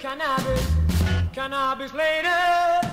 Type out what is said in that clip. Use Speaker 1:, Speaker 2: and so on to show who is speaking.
Speaker 1: cannabis, cannabis later.